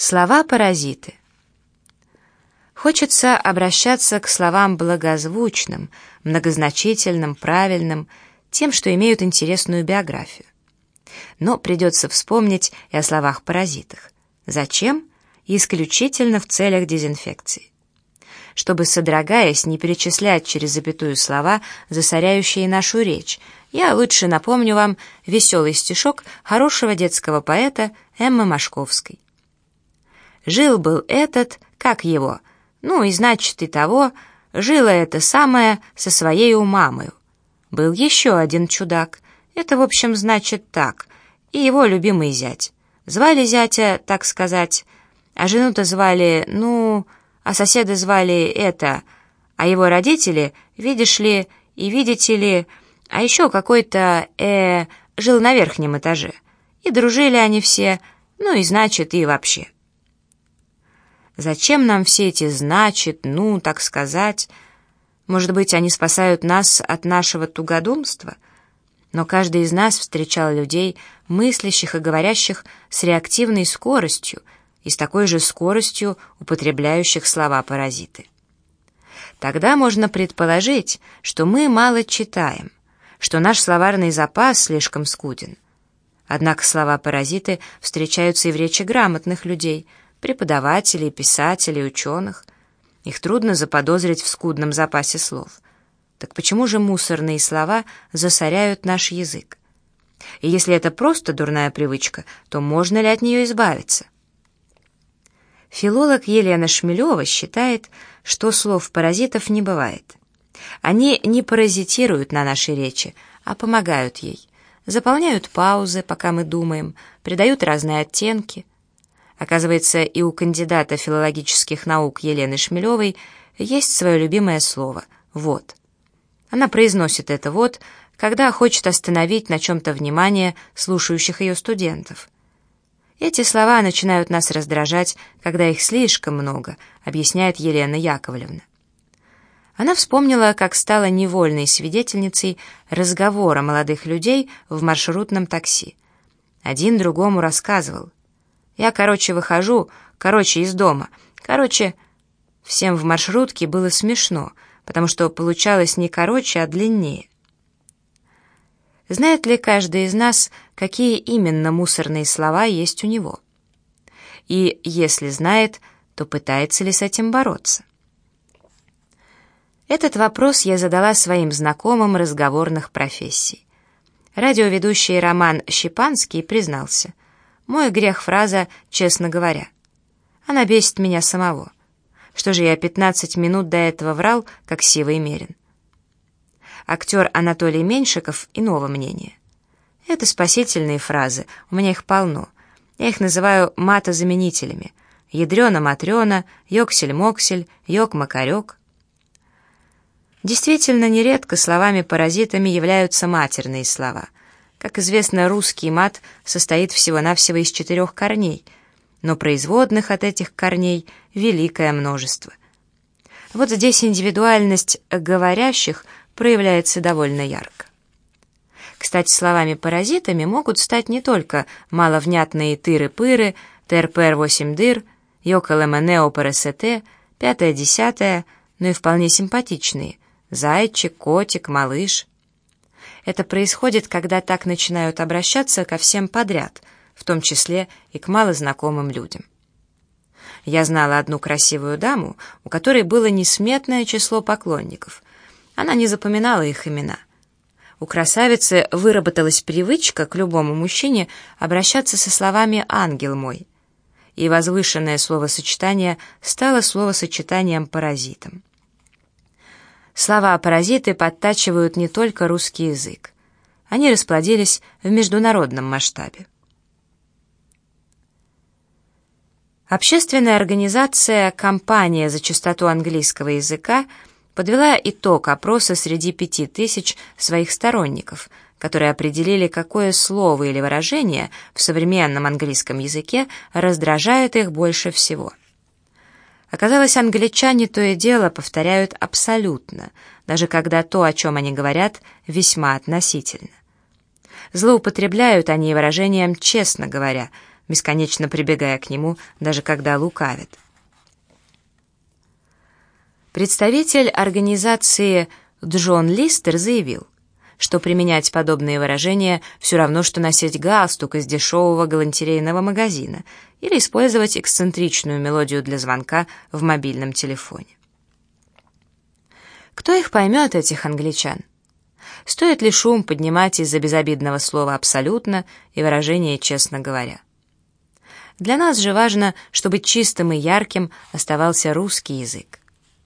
Слова-паразиты. Хочется обращаться к словам благозвучным, многозначительным, правильным, тем, что имеют интересную биографию. Но придется вспомнить и о словах-паразитах. Зачем? Исключительно в целях дезинфекции. Чтобы, содрогаясь, не перечислять через запятую слова, засоряющие нашу речь, я лучше напомню вам веселый стишок хорошего детского поэта Эммы Машковской. Жил-был этот, как его, ну и значит и того, жила это самое со своей мамою. Был еще один чудак, это в общем значит так, и его любимый зять. Звали зятя, так сказать, а жену-то звали, ну, а соседа звали это, а его родители, видишь ли, и видите ли, а еще какой-то, э, жил на верхнем этаже. И дружили они все, ну и значит, и вообще. Зачем нам все эти «значит», «ну», так сказать? Может быть, они спасают нас от нашего тугодумства? Но каждый из нас встречал людей, мыслящих и говорящих с реактивной скоростью и с такой же скоростью употребляющих слова-паразиты. Тогда можно предположить, что мы мало читаем, что наш словарный запас слишком скуден. Однако слова-паразиты встречаются и в речи грамотных людей – преподавателей, писателей, ученых. Их трудно заподозрить в скудном запасе слов. Так почему же мусорные слова засоряют наш язык? И если это просто дурная привычка, то можно ли от нее избавиться? Филолог Елена Шмелева считает, что слов-паразитов не бывает. Они не паразитируют на нашей речи, а помогают ей. Заполняют паузы, пока мы думаем, придают разные оттенки – Оказывается, и у кандидата филологических наук Елены Шмелевой есть свое любимое слово «вот». Она произносит это «вот», когда хочет остановить на чем-то внимание слушающих ее студентов. Эти слова начинают нас раздражать, когда их слишком много, объясняет Елена Яковлевна. Она вспомнила, как стала невольной свидетельницей разговора молодых людей в маршрутном такси. Один другому рассказывал. Я, короче, выхожу, короче, из дома. Короче, всем в маршрутке было смешно, потому что получалось не короче, а длиннее. Знает ли каждый из нас, какие именно мусорные слова есть у него? И если знает, то пытается ли с этим бороться? Этот вопрос я задала своим знакомым разговорных профессий. Радиоведущий Роман Щепанский признался – мой грех фраза «честно говоря». Она бесит меня самого. Что же я 15 минут до этого врал, как сивый мерин? Актер Анатолий Меньшиков иного мнения. Это спасительные фразы, у меня их полно. Я их называю матозаменителями. Ядрена-матрена, йоксель-моксель, йок-макарек. Действительно, нередко словами-паразитами являются матерные слова — как известно, русский мат состоит всего-навсего из четырех корней, но производных от этих корней великое множество. Вот здесь индивидуальность говорящих проявляется довольно ярко. Кстати, словами-паразитами могут стать не только маловнятные тыры-пыры, ТРПР-8 дыр, йоколэмэнео парасете, пятое-десятое, но и вполне симпатичные – зайчик, котик, малыш – это происходит, когда так начинают обращаться ко всем подряд, в том числе и к малознакомым людям. Я знала одну красивую даму, у которой было несметное число поклонников. Она не запоминала их имена. У красавицы выработалась привычка к любому мужчине обращаться со словами «ангел мой», и возвышенное словосочетание стало словосочетанием-паразитом. Слова-паразиты подтачивают не только русский язык. Они расплодились в международном масштабе. Общественная организация «Компания за чистоту английского языка» подвела итог опроса среди пяти тысяч своих сторонников, которые определили, какое слово или выражение в современном английском языке раздражает их больше всего – Оказалось, англичане то и дело повторяют абсолютно, даже когда то, о чем они говорят, весьма относительно. Злоупотребляют они выражением «честно говоря», бесконечно прибегая к нему, даже когда лукавит. Представитель организации Джон Листер заявил, что применять подобные выражения все равно, что носить галстук из дешевого галантерейного магазина или использовать эксцентричную мелодию для звонка в мобильном телефоне. Кто их поймет, этих англичан? Стоит ли шум поднимать из-за безобидного слова «абсолютно» и выражения «честно говоря»? Для нас же важно, чтобы чистым и ярким оставался русский язык.